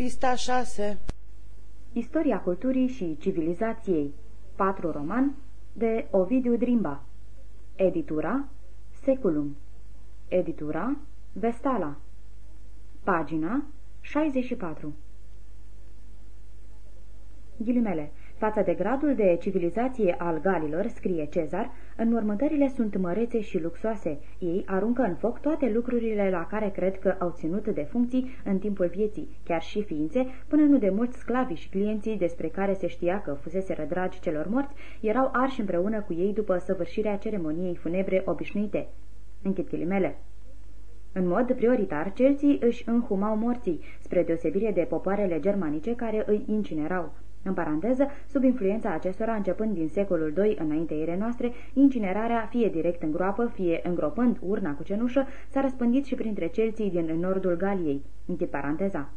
Pista 6 Istoria culturii și civilizației. 4 roman de Ovidiu Drimba. Editura Seculum. Editura Vestala. Pagina 64 Ghilimele Față de gradul de civilizație al galilor, scrie Cezar, înmormântările sunt mărețe și luxoase. Ei aruncă în foc toate lucrurile la care cred că au ținut de funcții în timpul vieții, chiar și ființe, până nu de mulți sclavi și clienții despre care se știa că fusese dragi celor morți, erau arși împreună cu ei după săvârșirea ceremoniei funebre obișnuite. Închid ghilimele. În mod prioritar, celții își înhumau morții, spre deosebire de popoarele germanice care îi incinerau. În paranteză, sub influența acestora, începând din secolul II înainte ere noastre, incinerarea, fie direct în groapă, fie îngropând urna cu cenușă, s-a răspândit și printre celții din nordul Galiei. Închid paranteza.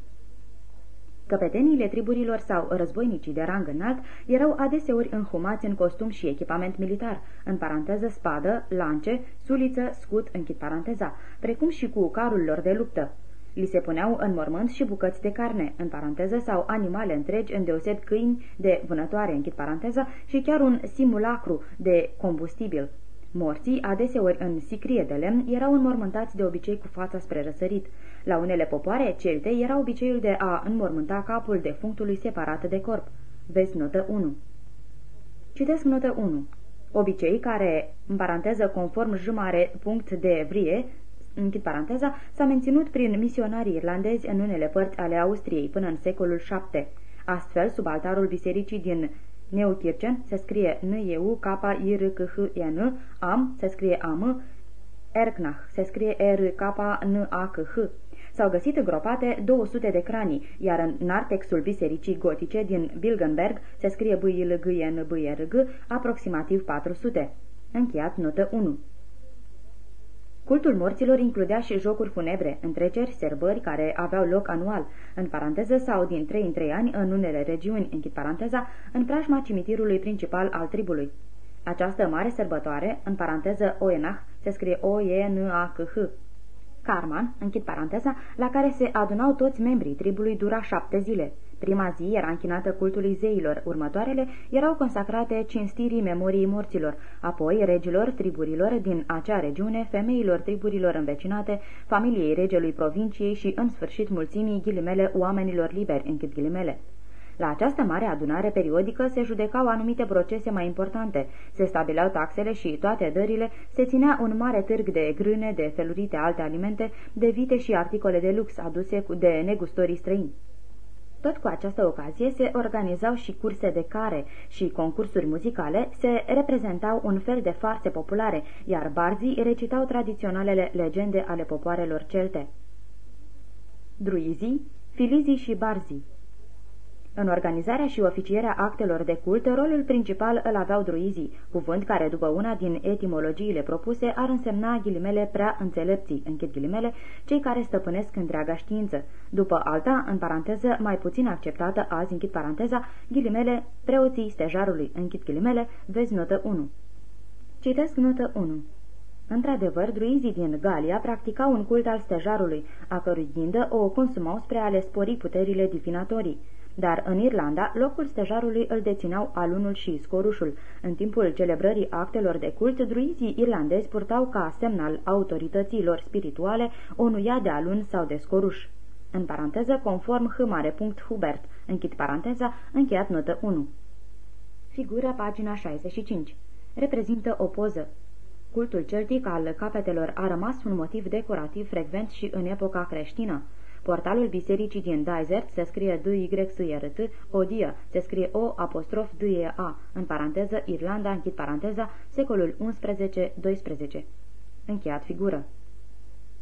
Căpeteniile triburilor sau războinicii de rang înalt erau adeseori înhumați în costum și echipament militar, în paranteză spadă, lance, suliță, scut, închid paranteza, precum și cu carul lor de luptă. Li se puneau în mormânt și bucăți de carne, în paranteză, sau animale întregi, îndeoseb câini de vânătoare, închid paranteză, și chiar un simulacru de combustibil. Morții, adeseori în sicrie de lemn, erau înmormântați de obicei cu fața spre răsărit. La unele popoare celte era obiceiul de a înmormânta capul defunctului separat de corp. Vezi notă 1. Citesc notă 1. Obicei care, în paranteză conform jumare punct de vrie, închid paranteza, s-a menținut prin misionarii irlandezi în unele părți ale Austriei până în secolul VII. Astfel, sub altarul bisericii din Neukirchen se scrie n e u k i r k h e n Am se scrie Am, Erknach se scrie R K N A K H. S-au găsit gropate 200 de cranii, iar în nartexul bisericii gotice din Bilgenberg se scrie b i l g e n b r g aproximativ 400. Încheiat notă 1. Cultul morților includea și jocuri funebre, întreceri, serbări care aveau loc anual, în paranteză sau din 3 în 3 ani în unele regiuni, închid paranteza, în preajma cimitirului principal al tribului. Această mare sărbătoare, în paranteză Oenach, se scrie O-E-N-A-C-H, Carman, închid paranteza, la care se adunau toți membrii tribului, dura șapte zile. Prima zi era închinată cultului zeilor, următoarele erau consacrate cinstirii memoriei morților, apoi regilor triburilor din acea regiune, femeilor triburilor învecinate, familiei regelui provinciei și, în sfârșit, mulțimii ghilimele oamenilor liberi, închid ghilimele. La această mare adunare periodică se judecau anumite procese mai importante, se stabileau taxele și toate dările, se ținea un mare târg de grâne, de felurite alte alimente, de vite și articole de lux aduse de negustorii străini. Tot cu această ocazie se organizau și curse de care și concursuri muzicale, se reprezentau un fel de farse populare, iar barzii recitau tradiționalele legende ale popoarelor celte. Druizii, filizii și barzii în organizarea și oficierea actelor de cult, rolul principal îl aveau druizii, cuvânt care, după una din etimologiile propuse, ar însemna ghilimele prea înțelepții, închid ghilimele, cei care stăpânesc întreaga știință. După alta, în paranteză, mai puțin acceptată azi, închid paranteza, ghilimele, preoții stejarului, închid ghilimele, vezi notă 1. Citesc notă 1. Într-adevăr, druizii din Galia practicau un cult al stejarului, a cărui ghindă o consumau spre a le spori puterile divinatorii dar în Irlanda locul stejarului îl dețineau alunul și scorușul. În timpul celebrării actelor de cult, druizii irlandezi purtau ca semn al autorităților spirituale o nuia de alun sau de scoruș. În paranteză, conform Hubert, închid paranteza, încheiat notă 1. Figură pagina 65. Reprezintă o poză. Cultul celtic al capetelor a rămas un motiv decorativ frecvent și în epoca creștină. Portalul bisericii din Dysert se scrie d y s r t Odia se scrie O apostrof d e a în paranteză Irlanda, închid paranteza, secolul 11-12. Încheiat figură.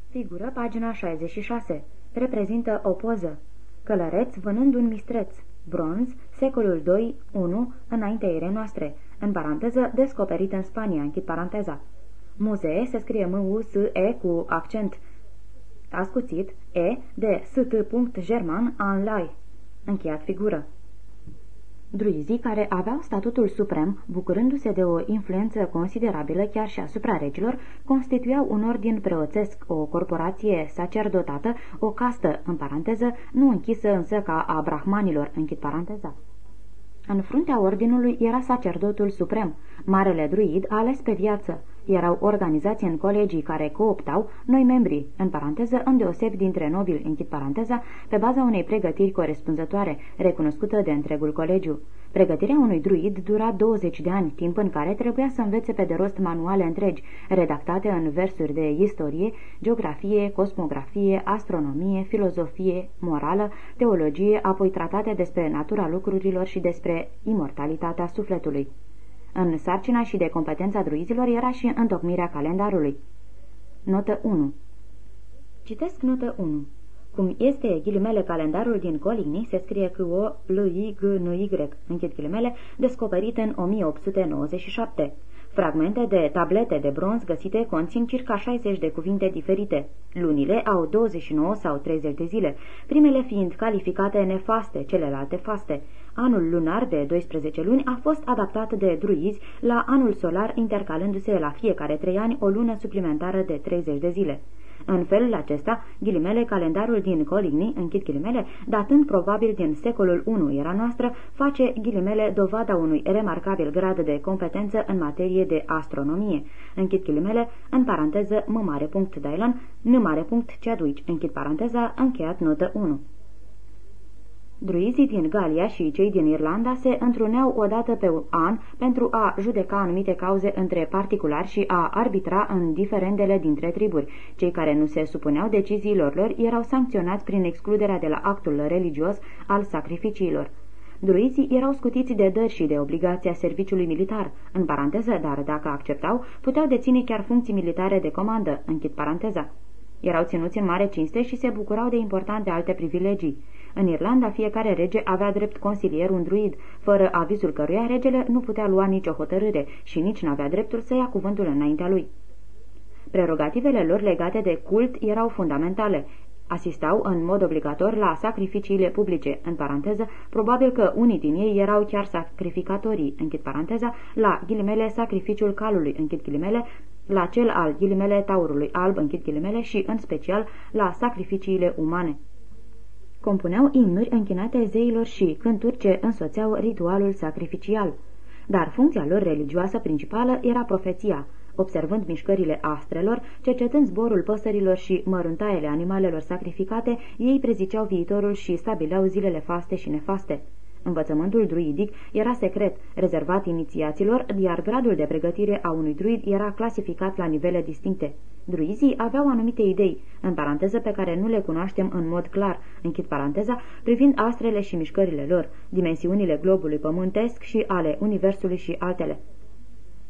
Figură, pagina 66. Reprezintă o poză. Călăreț vânând un mistreț. Bronz, secolul 2-1, înaintea ere noastre. În paranteză, descoperit în Spania, închid paranteza. Muzee se scrie M-U-S-E cu accent ascuțit, E, de st. german, an lai. Încheiat figură. Druizii, care aveau statutul suprem, bucurându-se de o influență considerabilă chiar și asupra regilor, constituiau un ordin preoțesc, o corporație sacerdotată, o castă, în paranteză, nu închisă însă ca a brahmanilor, închid paranteza. În fruntea ordinului era sacerdotul suprem, marele druid ales pe viață. Erau organizați în colegii care cooptau noi membri, în paranteză, îndeosebi dintre nobili, închid paranteza, pe baza unei pregătiri corespunzătoare, recunoscută de întregul colegiu. Pregătirea unui druid dura 20 de ani, timp în care trebuia să învețe pe de rost manuale întregi, redactate în versuri de istorie, geografie, cosmografie, astronomie, filozofie, morală, teologie, apoi tratate despre natura lucrurilor și despre imortalitatea sufletului. În sarcina și de competența druizilor era și întocmirea calendarului. Notă 1 Citesc notă 1. Cum este ghilimele calendarul din Coligny, se scrie cu o l i g n y închid ghilimele, descoperit în 1897. Fragmente de tablete de bronz găsite conțin circa 60 de cuvinte diferite. Lunile au 29 sau 30 de zile, primele fiind calificate nefaste, celelalte faste. Anul lunar de 12 luni a fost adaptat de druizi la anul solar, intercalându-se la fiecare trei ani o lună suplimentară de 30 de zile. În felul acesta, ghilimele, calendarul din Coligny, închid ghilimele, datând probabil din secolul I era noastră, face ghilimele dovada unui remarcabil grad de competență în materie de astronomie. Închid ghilimele, în paranteză, m mare punct Dylan, n mare punct Chadwick, închid paranteza, încheiat notă 1. Druizii din Galia și cei din Irlanda se întruneau odată pe an pentru a judeca anumite cauze între particulari și a arbitra în diferendele dintre triburi. Cei care nu se supuneau deciziilor lor erau sancționați prin excluderea de la actul religios al sacrificiilor. Druizii erau scutiți de dări și de obligația serviciului militar, în paranteză, dar dacă acceptau, puteau deține chiar funcții militare de comandă, închid paranteza. Erau ținuți în mare cinste și se bucurau de importante alte privilegii. În Irlanda, fiecare rege avea drept consilier un druid, fără avizul căruia regele nu putea lua nicio hotărâre și nici nu avea dreptul să ia cuvântul înaintea lui. Prerogativele lor legate de cult erau fundamentale. Asistau în mod obligator la sacrificiile publice, în paranteză, probabil că unii din ei erau chiar sacrificatorii, închid paranteza, la ghilimele sacrificiul calului, închid ghilimele, la cel al ghilimele taurului alb, închid ghilimele, și în special la sacrificiile umane compuneau imnuri închinate zeilor și cânturi ce însoțeau ritualul sacrificial. Dar funcția lor religioasă principală era profeția, observând mișcările astrelor, cercetând zborul păsărilor și măruntaiele animalelor sacrificate, ei preziceau viitorul și stabileau zilele faste și nefaste. Învățământul druidic era secret, rezervat inițiaților, iar gradul de pregătire a unui druid era clasificat la nivele distincte. Druizii aveau anumite idei, în paranteză pe care nu le cunoaștem în mod clar, închid paranteza, privind astrele și mișcările lor, dimensiunile globului pământesc și ale universului și altele.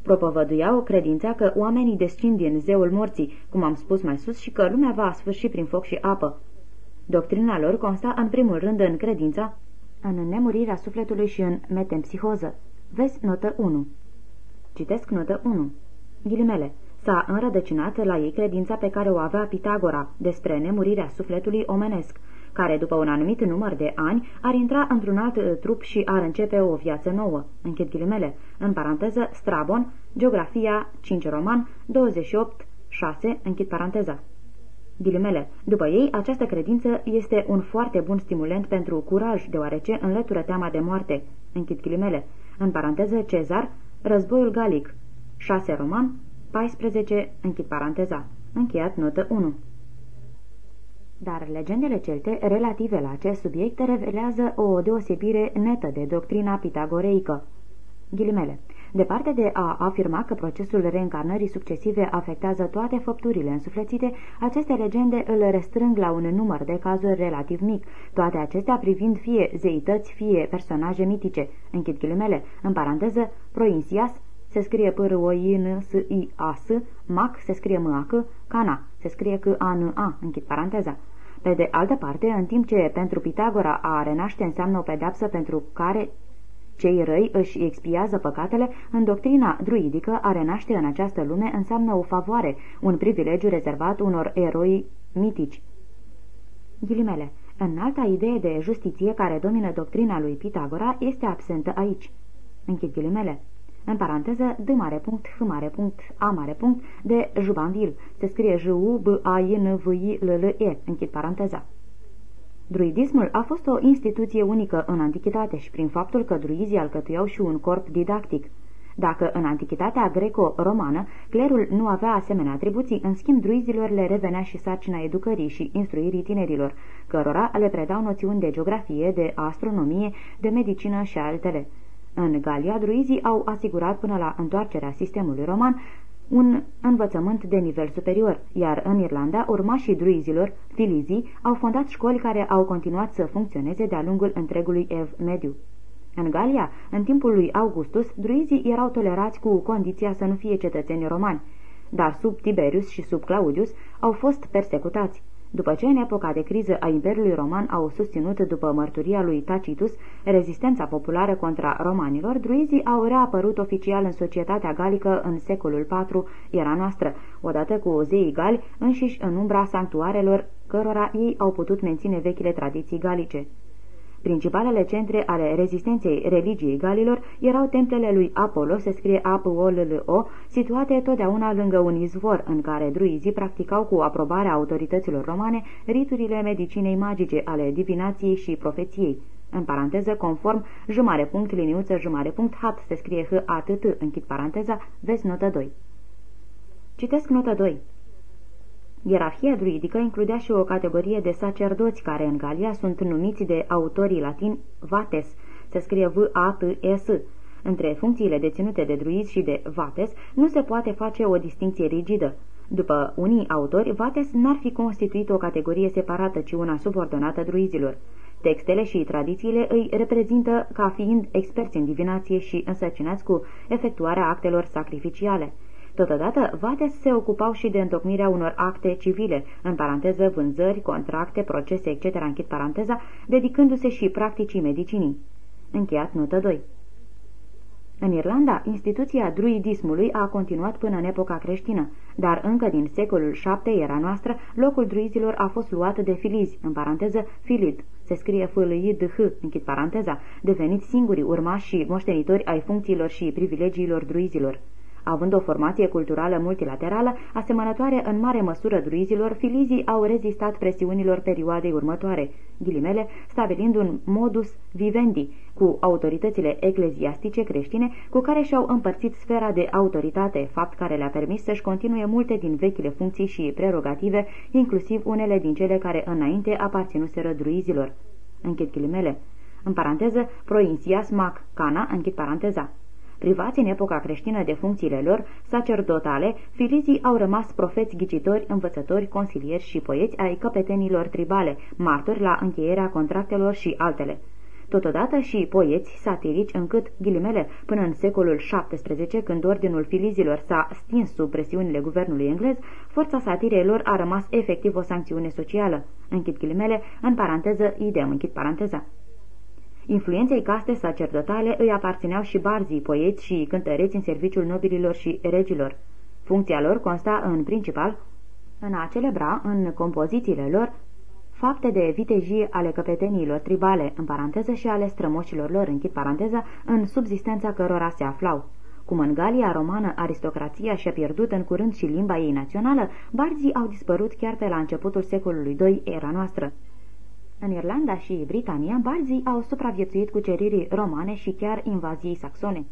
Propovăduiau credința că oamenii descind din zeul morții, cum am spus mai sus, și că lumea va sfârși prin foc și apă. Doctrina lor consta în primul rând în credința, în nemurirea sufletului și în metempsihoză. Vezi notă 1. Citesc notă 1. Ghilimele. S-a înrădăcinat la ei credința pe care o avea Pitagora despre nemurirea sufletului omenesc, care după un anumit număr de ani ar intra într-un alt uh, trup și ar începe o viață nouă. Închid ghilimele. În paranteză, Strabon, Geografia, 5 roman, 28, 6, închid paranteza. Ghilimele. După ei, această credință este un foarte bun stimulent pentru curaj, deoarece înlătură teama de moarte. Închid ghilimele. În paranteză, Cezar, Războiul Galic. 6 roman, 14, închid paranteza. Încheiat notă 1. Dar legendele celte relative la acest subiect revelează o deosebire netă de doctrina pitagoreică. Ghilimele. Departe de a afirma că procesul reîncarnării succesive afectează toate făpturile însuflețite, aceste legende îl restrâng la un număr de cazuri relativ mic, toate acestea privind fie zeități, fie personaje mitice. Închid ghilimele. În paranteză, Proinsias, se scrie p r o i n s i a s Mac se scrie m a c Cana se scrie c a n a închid paranteza. Pe de altă parte, în timp ce pentru Pitagora a renaște înseamnă o pedapsă pentru care cei răi își expiază păcatele, în doctrina druidică a renaște în această lume înseamnă o favoare, un privilegiu rezervat unor eroi mitici. Ghilimele. Înalta idee de justiție care domină doctrina lui Pitagora este absentă aici. Închid ghilimele. În paranteză, d mare punct, f mare punct, a mare punct, de Jubanville. Se scrie j u b a i n v i l l e Închid paranteza. Druidismul a fost o instituție unică în antichitate și prin faptul că druizii alcătuiau și un corp didactic. Dacă în antichitatea greco-romană clerul nu avea asemenea atribuții, în schimb druizilor le revenea și sarcina educării și instruirii tinerilor, cărora le predau noțiuni de geografie, de astronomie, de medicină și altele. În Galia, druizii au asigurat până la întoarcerea sistemului roman un învățământ de nivel superior, iar în Irlanda, urmașii druizilor, filizii, au fondat școli care au continuat să funcționeze de-a lungul întregului ev mediu. În Galia, în timpul lui Augustus, druizii erau tolerați cu condiția să nu fie cetățeni romani, dar sub Tiberius și sub Claudius au fost persecutați. După ce în epoca de criză a Imperiului Roman au susținut după mărturia lui Tacitus rezistența populară contra romanilor, druizii au reapărut oficial în societatea galică în secolul IV era noastră, odată cu zeii gali înșiși în umbra sanctuarelor cărora ei au putut menține vechile tradiții galice. Principalele centre ale rezistenței religiei galilor erau templele lui Apollo, se scrie a p o l l o situate totdeauna lângă un izvor, în care druizii practicau cu aprobarea autorităților romane riturile medicinei magice ale divinației și profeției. În paranteză, conform, jumare punct, liniuță, jumare punct, hat, se scrie h a t t închid paranteza, vezi notă 2. Citesc notă 2. Ierarhia druidică includea și o categorie de sacerdoți care în Galia sunt numiți de autorii latini vates, se scrie V-A-T-S. Între funcțiile deținute de druizi și de vates nu se poate face o distinție rigidă. După unii autori, vates n-ar fi constituit o categorie separată, ci una subordonată druizilor. Textele și tradițiile îi reprezintă ca fiind experți în divinație și însărcinați cu efectuarea actelor sacrificiale. Totodată, vates se ocupau și de întocmirea unor acte civile, în paranteză vânzări, contracte, procese, etc., închid paranteza, dedicându-se și practicii medicinii. Încheiat notă 2. În Irlanda, instituția druidismului a continuat până în epoca creștină, dar încă din secolul VII era noastră, locul druizilor a fost luat de filizi, în paranteză filid, se scrie f l i d h închid paranteza, deveniți singurii urmași și moștenitori ai funcțiilor și privilegiilor druizilor. Având o formație culturală multilaterală, asemănătoare în mare măsură druizilor, filizii au rezistat presiunilor perioadei următoare, ghilimele, stabilind un modus vivendi cu autoritățile ecleziastice creștine cu care și-au împărțit sfera de autoritate, fapt care le-a permis să-și continue multe din vechile funcții și prerogative, inclusiv unele din cele care înainte aparținuseră druizilor. Închid ghilimele. În paranteză, proinsias mac cana, închid paranteza. Privați în epoca creștină de funcțiile lor sacerdotale, filizii au rămas profeți ghicitori, învățători, consilieri și poeți ai căpetenilor tribale, martori la încheierea contractelor și altele totodată și poeți satirici încât, ghilimele, până în secolul XVII, când ordinul filizilor s-a stins sub presiunile guvernului englez, forța satirei lor a rămas efectiv o sancțiune socială. Închid ghilimele, în paranteză, idem, închid paranteza. Influenței caste sacerdotale îi aparțineau și barzii, poeți și cântăreți în serviciul nobililor și regilor. Funcția lor consta în principal în a celebra în compozițiile lor fapte de vitejie ale căpeteniilor tribale, în paranteză și ale strămoșilor lor, închid paranteza, în subzistența cărora se aflau. Cum în Galia romană aristocrația și-a pierdut în curând și limba ei națională, barzii au dispărut chiar pe la începutul secolului II era noastră. În Irlanda și Britania, barzii au supraviețuit cuceririi romane și chiar invaziei saxone.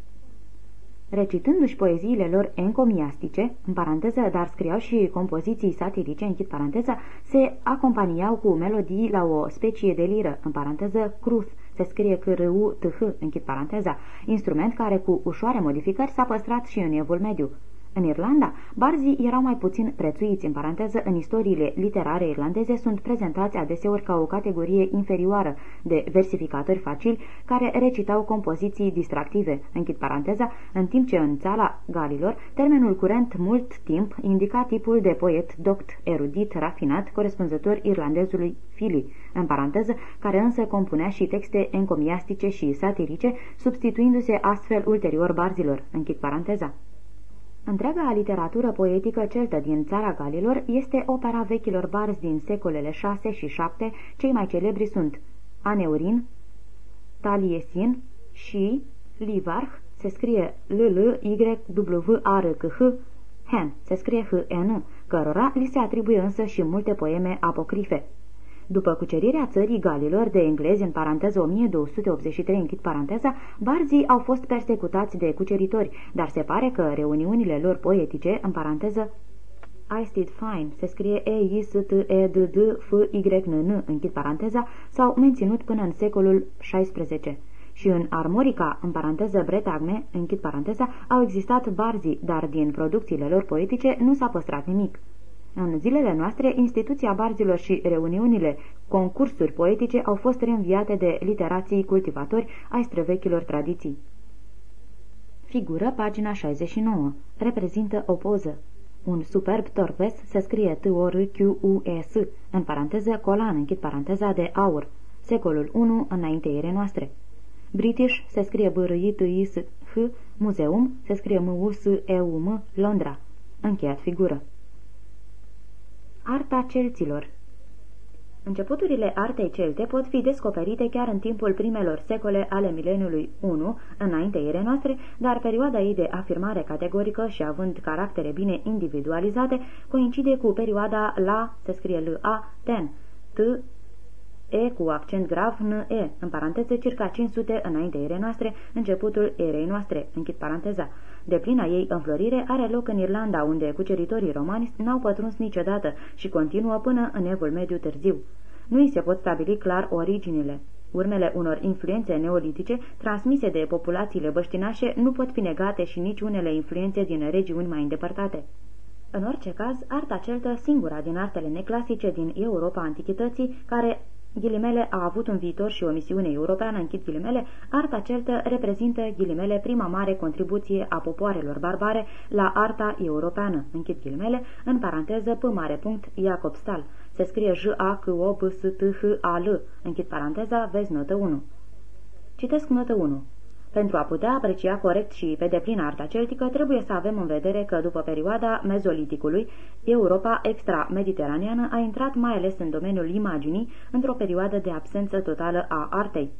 Recitându-și poeziile lor encomiastice, în paranteză, dar scriau și compoziții satirice, închid paranteza, se acompaniau cu melodii la o specie de liră, în paranteză, cruth, se scrie c r u t h închid paranteza, instrument care cu ușoare modificări s-a păstrat și în evul mediu. În Irlanda, barzii erau mai puțin prețuiți, în paranteză, în istoriile literare irlandeze sunt prezentați adeseori ca o categorie inferioară de versificatori facili care recitau compoziții distractive, închid paranteza, în timp ce în țara galilor, termenul curent mult timp indica tipul de poet doct, erudit, rafinat, corespunzător irlandezului Fili, în paranteză, care însă compunea și texte encomiastice și satirice, substituindu-se astfel ulterior barzilor, închid paranteza. Întreaga literatură poetică celtă din țara Galilor este opera vechilor barzi din secolele 6 și 7, cei mai celebri sunt Aneurin, Taliesin și Livarch, se scrie l l y w a r c h Hen, se scrie h n cărora li se atribuie însă și multe poeme apocrife. După cucerirea țării Galilor de englezi, în paranteză 1283, închid paranteza, barzii au fost persecutați de cuceritori, dar se pare că reuniunile lor poetice, în paranteză I Stayed Fine, se scrie e i s t e d d f y n n închid paranteza, s-au menținut până în secolul XVI. Și în armorica, în paranteză bretagme, închid paranteza, au existat barzii, dar din producțiile lor poetice nu s-a păstrat nimic. În zilele noastre, instituția barzilor și reuniunile, concursuri poetice au fost reînviate de literații cultivatori ai străvechilor tradiții. Figură pagina 69. Reprezintă o poză. Un superb torpes se scrie t o r q u e s în paranteză colan, închid paranteza de aur, secolul 1 înainteire noastre. British se scrie b r i t i s h muzeum se scrie m u s e u m Londra. Încheiat figură. Arta celților. Începuturile artei celte pot fi descoperite chiar în timpul primelor secole ale mileniului I, înainte ere noastre, dar perioada ei de afirmare categorică și având caractere bine individualizate, coincide cu perioada la, se scrie L-A, ten, T, E cu accent grav N-E, în paranteză circa 500 înainte erei noastre, începutul erei noastre, închid paranteza. De plina ei înflorire are loc în Irlanda, unde cuceritorii romani n-au pătruns niciodată și continuă până în evul mediu târziu. Nu îi se pot stabili clar originile. Urmele unor influențe neolitice transmise de populațiile băștinașe nu pot fi negate și nici unele influențe din regiuni mai îndepărtate. În orice caz, arta celtă, singura din artele neclasice din Europa Antichității, care ghilimele a avut un viitor și o misiune europeană, închid ghilimele, arta celtă reprezintă ghilimele prima mare contribuție a popoarelor barbare la arta europeană, închid ghilimele, în paranteză p mare punct Iacob Stal. Se scrie j a c o b s t h a l închid paranteza, vezi notă 1. Citesc notă 1. Pentru a putea aprecia corect și pe deplin arta celtică, trebuie să avem în vedere că după perioada mezoliticului, Europa extra-mediteraneană a intrat mai ales în domeniul imaginii într-o perioadă de absență totală a artei.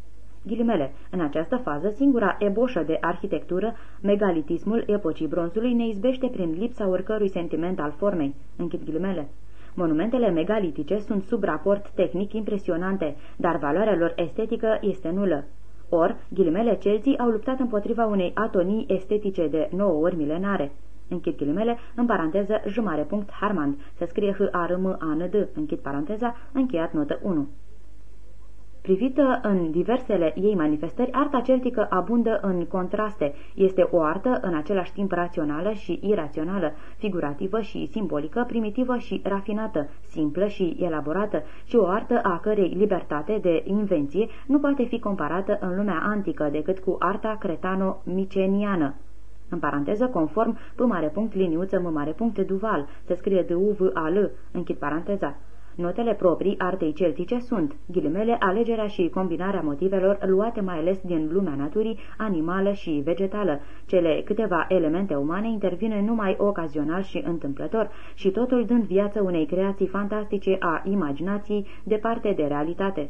Ghilimele, în această fază, singura eboșă de arhitectură, megalitismul epocii bronzului, ne izbește prin lipsa oricărui sentiment al formei. Închid ghilimele. Monumentele megalitice sunt sub raport tehnic impresionante, dar valoarea lor estetică este nulă. Or, ghilimele celții au luptat împotriva unei atonii estetice de 9 ori milenare. Închid ghilimele, în paranteză, jumare punct Harmand, se scrie h a r m a n d închid paranteza, încheiat notă 1. Privită în diversele ei manifestări, arta celtică abundă în contraste. Este o artă în același timp rațională și irațională, figurativă și simbolică, primitivă și rafinată, simplă și elaborată, și o artă a cărei libertate de invenție nu poate fi comparată în lumea antică decât cu arta cretano-miceniană. În paranteză, conform p mare punct liniuță m mare punct Duval, se scrie d u v a l închid paranteza. Notele proprii artei celtice sunt, ghilimele, alegerea și combinarea motivelor luate mai ales din lumea naturii, animală și vegetală. Cele câteva elemente umane intervine numai ocazional și întâmplător și totul dând viață unei creații fantastice a imaginației departe de realitate.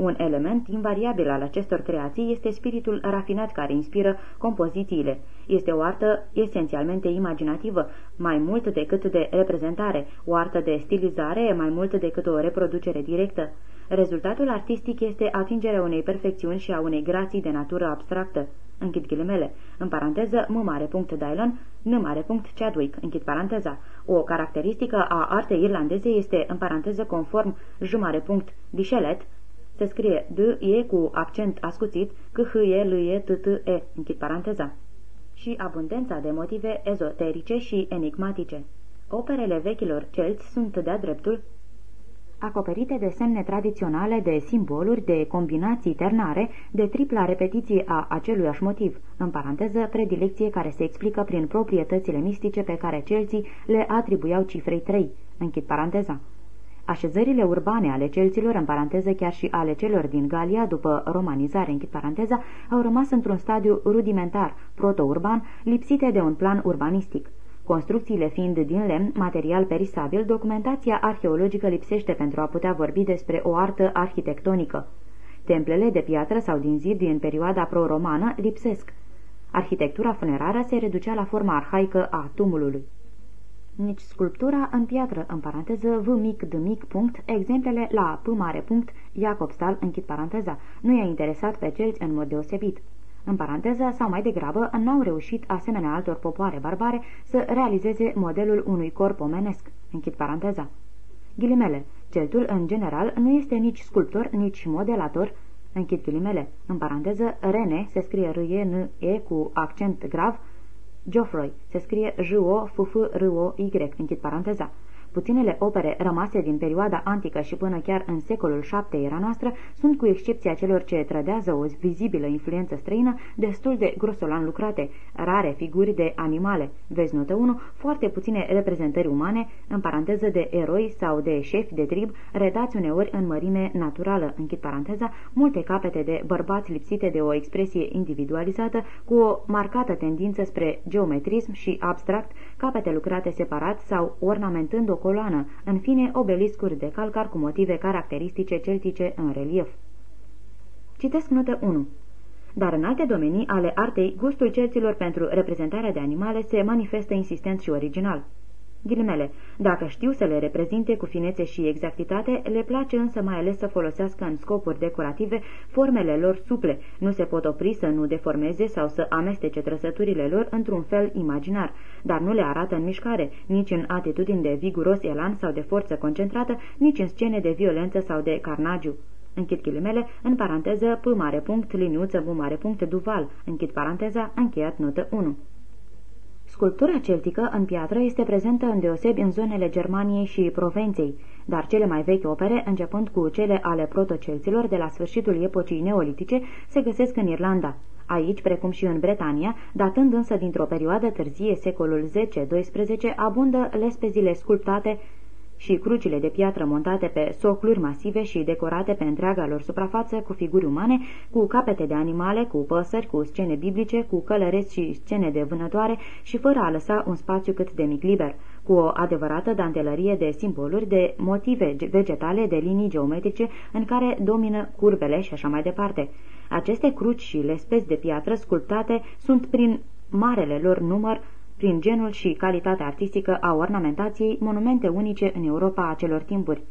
Un element invariabil al acestor creații este spiritul rafinat care inspiră compozițiile. Este o artă esențialmente imaginativă, mai mult decât de reprezentare, o artă de stilizare mai mult decât o reproducere directă. Rezultatul artistic este atingerea unei perfecțiuni și a unei grații de natură abstractă. Închid ghilimele. În paranteză, m mare punct Dylan, n mare punct Chadwick. Închid paranteza. O caracteristică a artei irlandeze este, în paranteză, conform j mare punct Bichelet, se scrie D, E cu accent ascuțit, C, H, E, L, E, T, T, E, închid paranteza. Și abundența de motive ezoterice și enigmatice. Operele vechilor celți sunt de-a dreptul acoperite de semne tradiționale, de simboluri, de combinații ternare, de tripla repetiție a aceluiași motiv, în paranteză, predilecție care se explică prin proprietățile mistice pe care celții le atribuiau cifrei 3, închid paranteza. Așezările urbane ale celților, în paranteză chiar și ale celor din Galia, după romanizare, închid paranteza, au rămas într-un stadiu rudimentar, proto-urban, lipsite de un plan urbanistic. Construcțiile fiind din lemn, material perisabil, documentația arheologică lipsește pentru a putea vorbi despre o artă arhitectonică. Templele de piatră sau din zid din perioada pro-romană lipsesc. Arhitectura funerară se reducea la forma arhaică a tumulului. Nici sculptura în piatră, în paranteză, v mic, d mic, punct, exemplele la p mare, punct, Stal, închid paranteza, nu i-a interesat pe celți în mod deosebit. În paranteză, sau mai degrabă, n-au reușit, asemenea altor popoare barbare, să realizeze modelul unui corp omenesc. Închid paranteza. Ghilimele. Celtul, în general, nu este nici sculptor, nici modelator, închid ghilimele. În paranteză, Rene se scrie r e n e cu accent grav, Geoffroy se scrie J-O-F-F-R-O-Y, închid paranteza. Puținele opere rămase din perioada antică și până chiar în secolul VII era noastră sunt, cu excepția celor ce trădează o vizibilă influență străină, destul de grosolan lucrate, rare figuri de animale, vezi notă 1, foarte puține reprezentări umane, în paranteză de eroi sau de șefi de trib, redați uneori în mărime naturală, închid paranteza, multe capete de bărbați lipsite de o expresie individualizată, cu o marcată tendință spre geometrism și abstract, capete lucrate separat sau ornamentând o coloană, în fine obeliscuri de calcar cu motive caracteristice celtice în relief. Citesc notă 1. Dar în alte domenii ale artei, gustul celților pentru reprezentarea de animale se manifestă insistent și original. Ghilimele, dacă știu să le reprezinte cu finețe și exactitate, le place însă mai ales să folosească în scopuri decorative formele lor suple, nu se pot opri să nu deformeze sau să amestece trăsăturile lor într-un fel imaginar, dar nu le arată în mișcare, nici în atitudini de viguros elan sau de forță concentrată, nici în scene de violență sau de carnagiu. Închid ghilimele, în paranteză, p mare punct, liniuță, bu mare punct, duval, închid paranteza, încheiat notă 1. Sculptura celtică în piatră este prezentă îndeosebi în zonele Germaniei și Provenței, dar cele mai vechi opere, începând cu cele ale protocelților de la sfârșitul epocii neolitice, se găsesc în Irlanda. Aici, precum și în Bretania, datând însă dintr-o perioadă târzie, secolul X-12, abundă lespezile sculptate și crucile de piatră montate pe socluri masive și decorate pe întreaga lor suprafață cu figuri umane, cu capete de animale, cu păsări, cu scene biblice, cu călăreți și scene de vânătoare și fără a lăsa un spațiu cât de mic liber, cu o adevărată dantelărie de simboluri, de motive vegetale, de linii geometrice în care domină curbele și așa mai departe. Aceste cruci și lespezi de piatră sculptate sunt prin marele lor număr prin genul și calitatea artistică a ornamentației, monumente unice în Europa a celor timpuri.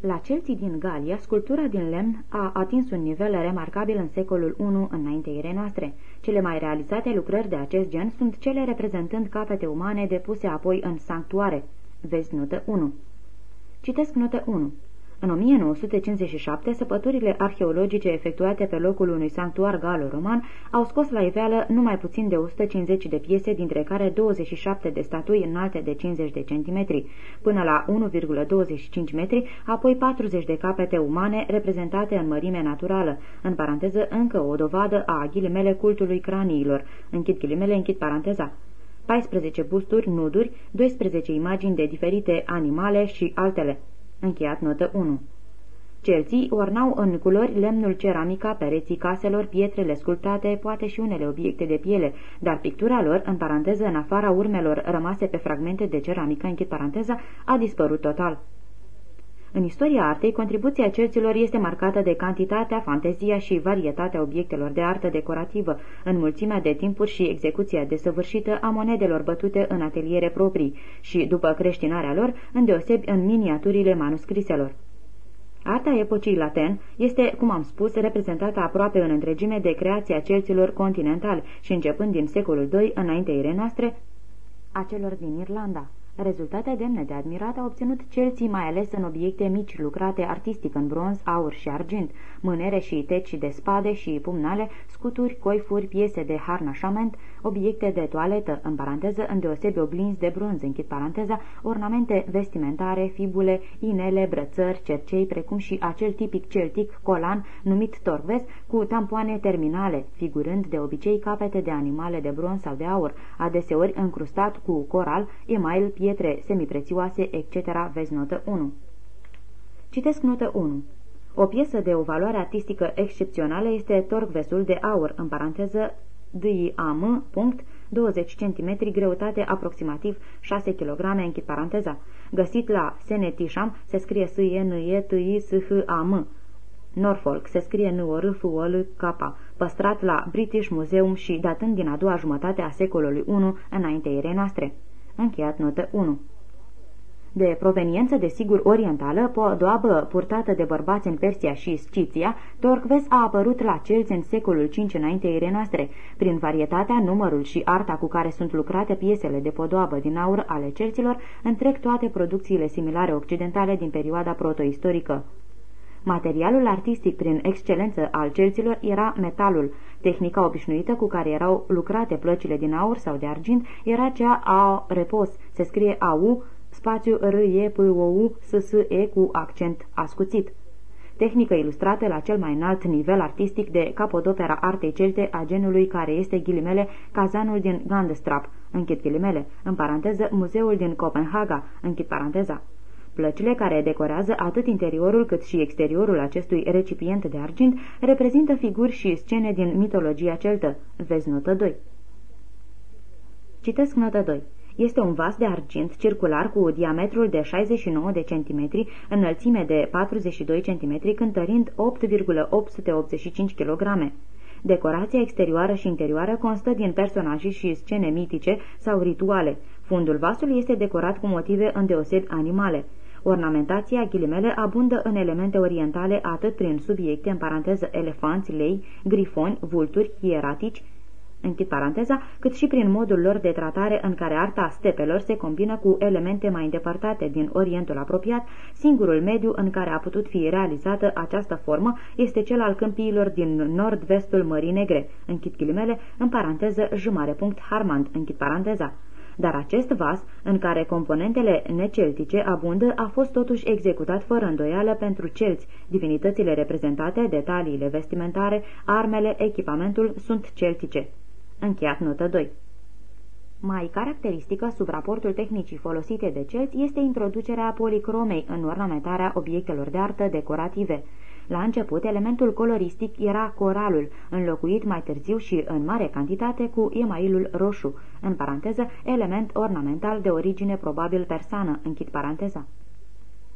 La Celții din Galia, sculptura din lemn a atins un nivel remarcabil în secolul I înainteire noastre. Cele mai realizate lucrări de acest gen sunt cele reprezentând capete umane depuse apoi în sanctuare. Vezi notă 1. Citesc notă 1. În 1957, săpăturile arheologice efectuate pe locul unui sanctuar galo-roman au scos la iveală numai puțin de 150 de piese, dintre care 27 de statui înalte de 50 de centimetri, până la 1,25 metri, apoi 40 de capete umane reprezentate în mărime naturală, în paranteză încă o dovadă a ghilimele cultului craniilor, închid ghilimele, închid paranteza. 14 busturi, nuduri, 12 imagini de diferite animale și altele. Încheiat notă 1. Celții ornau în culori lemnul ceramica, pereții caselor, pietrele sculptate, poate și unele obiecte de piele, dar pictura lor, în paranteză, în afara urmelor rămase pe fragmente de ceramică, închid paranteza, a dispărut total. În istoria artei, contribuția celților este marcată de cantitatea, fantezia și varietatea obiectelor de artă decorativă, în mulțimea de timpuri și execuția desăvârșită a monedelor bătute în ateliere proprii și, după creștinarea lor, îndeosebi în miniaturile manuscriselor. Arta epocii laten este, cum am spus, reprezentată aproape în întregime de creația celților continentali și începând din secolul II înaintea noastre, a celor din Irlanda. Rezultate demne de admirat a obținut Chelsea mai ales în obiecte mici lucrate artistic în bronz, aur și argint, mânere și teci de spade și pumnale, scuturi, coifuri, piese de harnașament, obiecte de toaletă, în paranteză, îndeosebi oglinzi de bronz, închid paranteza, ornamente vestimentare, fibule, inele, brățări, cercei, precum și acel tipic celtic colan numit torves, cu tampoane terminale, figurând de obicei capete de animale de bronz sau de aur, adeseori încrustat cu coral, email, pietre semiprețioase, etc. Vezi notă 1. Citesc notă 1. O piesă de o valoare artistică excepțională este Torgvesul de aur, în paranteză D-I-A-M, punct, 20 cm, greutate aproximativ 6 kg, închid paranteza. Găsit la Senetisham, se scrie s e n e t i s h a m Norfolk, se scrie n o r f o l k păstrat la British Museum și datând din a doua jumătate a secolului 1 înaintea erei noastre. Încheiat notă 1 de proveniență desigur orientală, podoabă purtată de bărbați în Persia și Sciția, Torques a apărut la celți în secolul V înainte erei noastre, prin varietatea, numărul și arta cu care sunt lucrate piesele de podoabă din aur ale celților, întreg toate producțiile similare occidentale din perioada protoistorică. Materialul artistic prin excelență al celților era metalul. Tehnica obișnuită cu care erau lucrate plăcile din aur sau de argint era cea a repos, se scrie AU, spațiu R, E, P, O, U, S, S, E cu accent ascuțit. Tehnică ilustrată la cel mai înalt nivel artistic de capodopera artei celte a genului care este ghilimele cazanul din Gandestrap, închid ghilimele, în paranteză muzeul din Copenhaga, închid paranteza. Plăcile care decorează atât interiorul cât și exteriorul acestui recipient de argint reprezintă figuri și scene din mitologia celtă. Vezi notă 2. Citesc notă 2. Este un vas de argint circular cu diametrul de 69 de centimetri, înălțime de 42 cm, cântărind 8,885 kg. Decorația exterioară și interioară constă din personaje și scene mitice sau rituale. Fundul vasului este decorat cu motive îndeosebi animale. Ornamentația ghilimele abundă în elemente orientale atât prin subiecte, în paranteză elefanți, lei, grifoni, vulturi, hieratici, închid paranteza, cât și prin modul lor de tratare în care arta stepelor se combină cu elemente mai îndepărtate din Orientul apropiat, singurul mediu în care a putut fi realizată această formă este cel al câmpiilor din nord-vestul Mării Negre, închid ghilimele, în paranteză jumare punct Harmand, închid paranteza. Dar acest vas, în care componentele neceltice abundă, a fost totuși executat fără îndoială pentru celți. Divinitățile reprezentate, detaliile vestimentare, armele, echipamentul sunt celtice. Încheiat notă 2. Mai caracteristică sub raportul tehnicii folosite de celți este introducerea policromei în ornamentarea obiectelor de artă decorative. La început, elementul coloristic era coralul, înlocuit mai târziu și în mare cantitate cu emailul roșu, în paranteză, element ornamental de origine probabil persană, închid paranteza.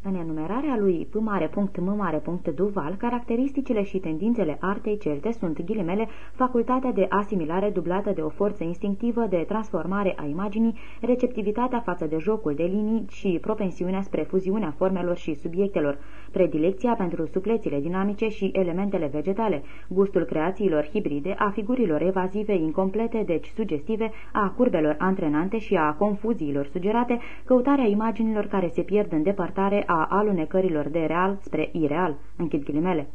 În enumerarea lui P mare punct M mare punct Duval, caracteristicile și tendințele artei celte sunt ghilimele facultatea de asimilare dublată de o forță instinctivă de transformare a imaginii, receptivitatea față de jocul de linii și propensiunea spre fuziunea formelor și subiectelor, predilecția pentru suplețile dinamice și elementele vegetale, gustul creațiilor hibride, a figurilor evazive incomplete, deci sugestive, a curbelor antrenante și a confuziilor sugerate, căutarea imaginilor care se pierd în depărtare a alunecărilor de real spre ireal, închid ghilimele.